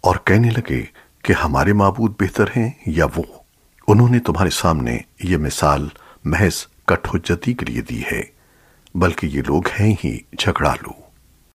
اور کہنے لگے کہ ہمارے معبود بہتر ہیں یا وہ؟ انہوں نے تمہارے سامنے یہ مثال محض کٹھوجتی کے لیے دی ہے، بلکہ یہ لوگ ہیں ہی جھگڑالو۔